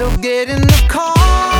So get in the car.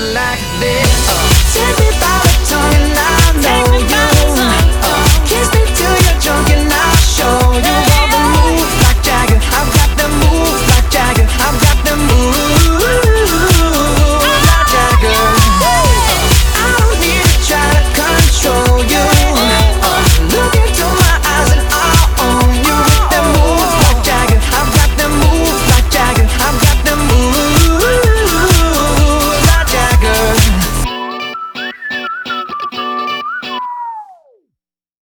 like